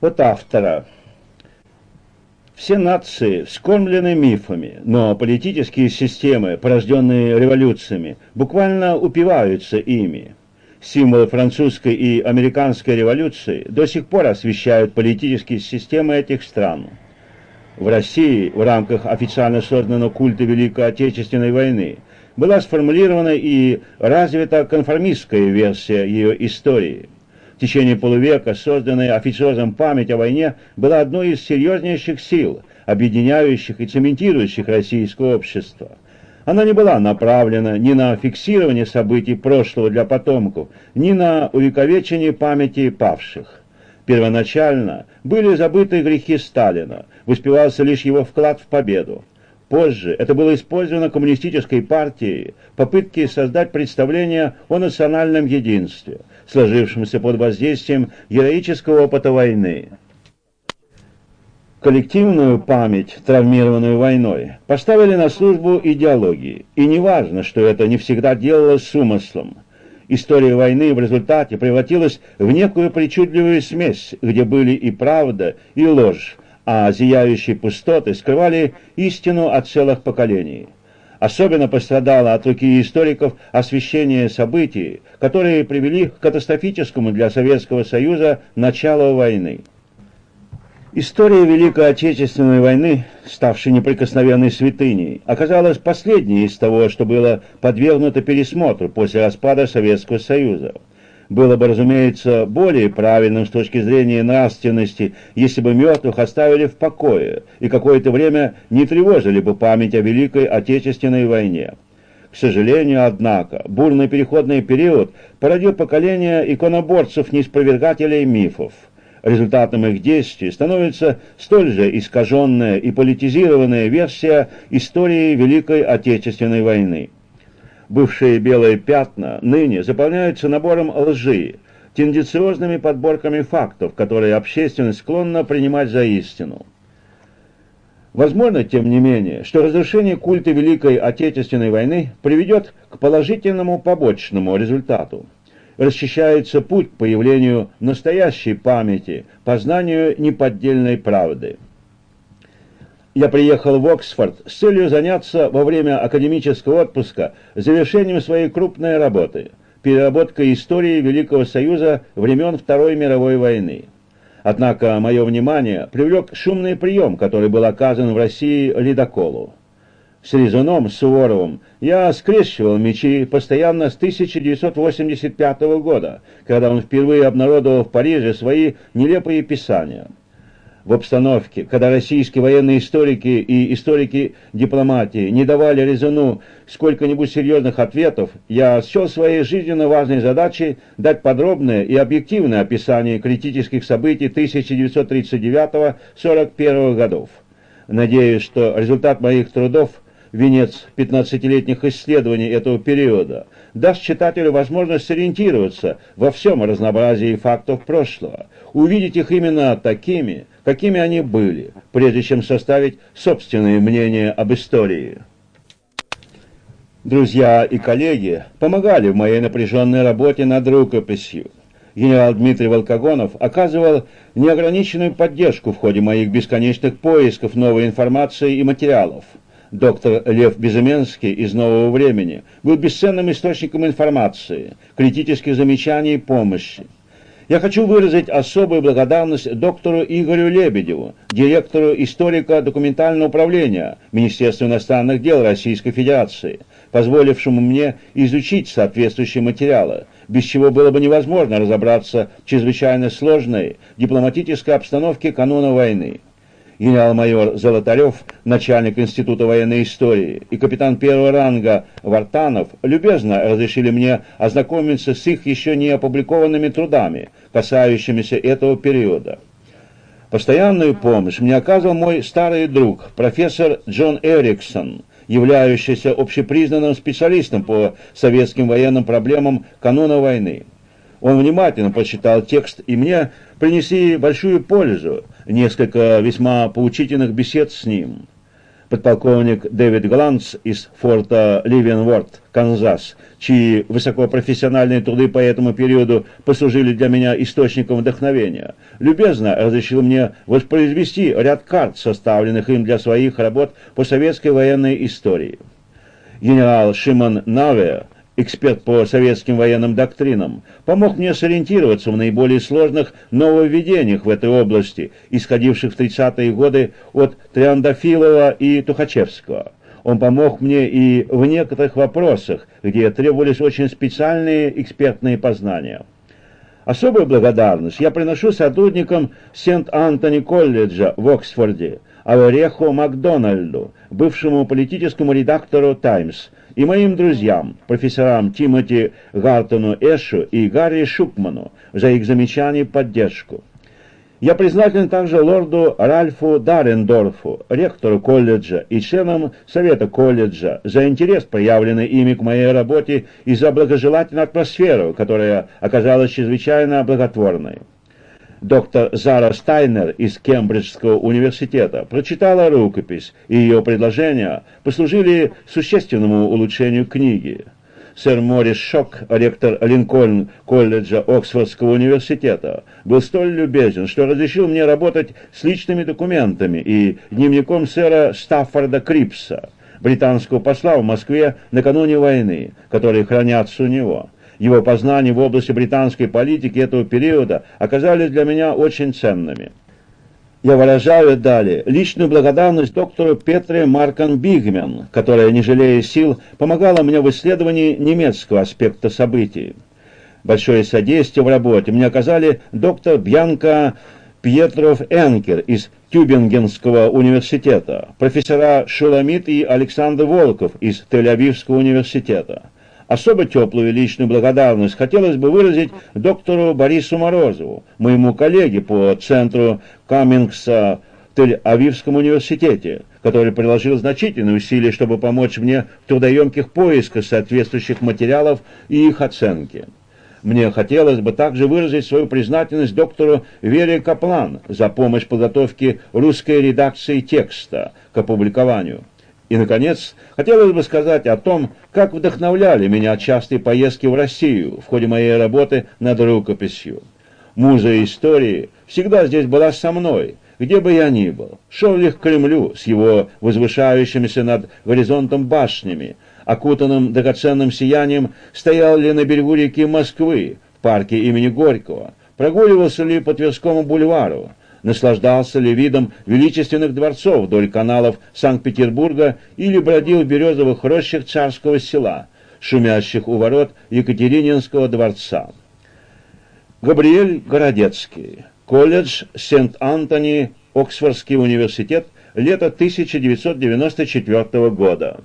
От автора. Все нации вскормлены мифами, но политические системы, порожденные революциями, буквально упиваются ими. Символы французской и американской революции до сих пор освещают политические системы этих стран. В России в рамках официально созданного культа Великой Отечественной войны была сформулирована и развита конформистская версия ее истории – в течение полувека созданная официозом память о войне была одной из серьезнейших сил, объединяющих и цементирующих российское общество. Она не была направлена ни на фиксирование событий прошлого для потомков, ни на увековечение памяти павших. Первоначально были забыты грехи Сталина, воспевался лишь его вклад в победу. Позже это было использовано коммунистической партией попытки создать представление о национальном единстве – сложившимся под воздействием героического опыта войны. Коллективную память, травмированную войной, поставили на службу идеологии, и неважно, что это не всегда делалось с умыслом. История войны в результате превратилась в некую причудливую смесь, где были и правда, и ложь, а зияющие пустоты скрывали истину от целых поколений. Особенно пострадало от руки историков освещение событий, которые привели к катастрофическому для Советского Союза началу войны. История Великой Отечественной войны, ставшей неприкосновенной святыней, оказалась последней из того, что было подвергнуто пересмотру после распада Советского Союза. Было бы, разумеется, более правильным с точки зрения нравственности, если бы мертвых оставили в покое и какое-то время не тревожили бы память о Великой Отечественной войне. К сожалению, однако, бурный переходный период породил поколение иконоборцев-неспровергателей мифов. Результатом их действий становится столь же искаженная и политизированная версия истории Великой Отечественной войны. Бывшие белые пятна ныне заполняются набором лжи, тенденциозными подборками фактов, которые общественность склонна принимать за истину. Возможно, тем не менее, что разрушение культа Великой Отечественной войны приведет к положительному побочному результату. Расчищается путь к появлению настоящей памяти, познанию неподдельной правды я приехал в Оксфорд с целью заняться во время академического отпуска завершением своей крупной работы – переработкой истории Великого Союза времен Второй мировой войны. Однако мое внимание привлек шумный прием, который был оказан в России ледоколу. С Резуном Суворовым я скрещивал мечи постоянно с 1985 года, когда он впервые обнародовал в Париже свои нелепые писания – в обстановке, когда российские военные историки и историки дипломатии не давали Резуну сколько-нибудь серьезных ответов, я счел своей жизненно важной задачей дать подробное и объективное описание критических событий 1939-41 годов. Надеюсь, что результат моих трудов – венец 15-летних исследований этого периода, даст читателю возможность сориентироваться во всем разнообразии фактов прошлого, увидеть их именно такими, какими они были, прежде чем составить собственное мнение об истории. Друзья и коллеги помогали в моей напряженной работе над рукописью. Генерал Дмитрий Волкогонов оказывал неограниченную поддержку в ходе моих бесконечных поисков новой информации и материалов. Доктор Лев Безыменский из «Нового времени» был бесценным источником информации, критических замечаний и помощи. Я хочу выразить особую благодарность доктору Игорю Лебедеву, директору историко-документального управления Министерства иностранных дел Российской Федерации, позволившему мне изучить соответствующие материалы, без чего было бы невозможно разобраться в чрезвычайно сложной дипломатической обстановке кануна войны. Генерал-майор Золотарев, начальник Института военной истории, и капитан первого ранга Вартанов любезно разрешили мне ознакомиться с их еще не опубликованными трудами, касающимися этого периода. Постоянную помощь мне оказывал мой старый друг, профессор Джон Эриксон, являющийся общепризнанным специалистом по советским военным проблемам кануна войны. Он внимательно прочитал текст, и мне принесли большую пользу несколько весьма поучительных бесед с ним. Подполковник Дэвид Гланц из форта Ливенворд, Канзас, чьи высокопрофессиональные труды по этому периоду послужили для меня источником вдохновения, любезно разрешил мне воспроизвести ряд карт, составленных им для своих работ по советской военной истории. Генерал Шимон Наве эксперт по советским военным доктринам, помог мне сориентироваться в наиболее сложных нововведениях в этой области, исходивших в 30-е годы от Триандафилова и Тухачевского. Он помог мне и в некоторых вопросах, где требовались очень специальные экспертные познания. Особую благодарность я приношу сотрудникам Сент-Антони колледжа в Оксфорде, Аварехо Макдональду, бывшему политическому редактору «Таймс», и моим друзьям, профессорам Тимоти Гартону Эшу и Гарри Шукману за их замечания и поддержку. Я признателен также лорду Ральфу Дарендорфу, ректору колледжа и членам совета колледжа за интерес, проявленный ими к моей работе и за благожелательную атмосферу, которая оказалась чрезвычайно благотворной доктор Зара Стайнер из Кембриджского университета прочитала рукопись, и ее предложения послужили существенному улучшению книги. Сэр Морис Шок, ректор Линкольн колледжа Оксфордского университета, был столь любезен, что разрешил мне работать с личными документами и дневником сэра Стаффорда Крипса, британского посла в Москве накануне войны, которые хранятся у него. Его познания в области британской политики этого периода оказались для меня очень ценными. Я выражаю далее личную благодарность доктору Петре Маркан Бигмен, которая, не жалея сил, помогала мне в исследовании немецкого аспекта событий. Большое содействие в работе мне оказали доктор Бьянка Пьетров Энкер из Тюбингенского университета, профессора Шуламит и Александр Волков из Тель-Авивского университета. Особо теплую личную благодарность хотелось бы выразить доктору Борису Морозову, моему коллеге по центру Каммингса в Тель-Авивском университете, который приложил значительные усилия, чтобы помочь мне в трудоемких поисках соответствующих материалов и их оценки. Мне хотелось бы также выразить свою признательность доктору Вере Каплан за помощь в подготовке русской редакции текста к опубликованию. И, наконец, хотелось бы сказать о том, как вдохновляли меня частые поездки в Россию в ходе моей работы над рукописью. Муза истории всегда здесь была со мной, где бы я ни был. Шел ли к Кремлю с его возвышающимися над горизонтом башнями, окутанным драгоценным сиянием, стоял ли на берегу реки Москвы, в парке имени Горького, прогуливался ли по Тверскому бульвару, наслаждался ли видом величественных дворцов вдоль каналов Санкт-Петербурга или бродил в березовых рощах царского села, шумящих у ворот Екатерининского дворца. Габриэль Городецкий, колледж Сент-Антони, Оксфордский университет, лето 1994 года.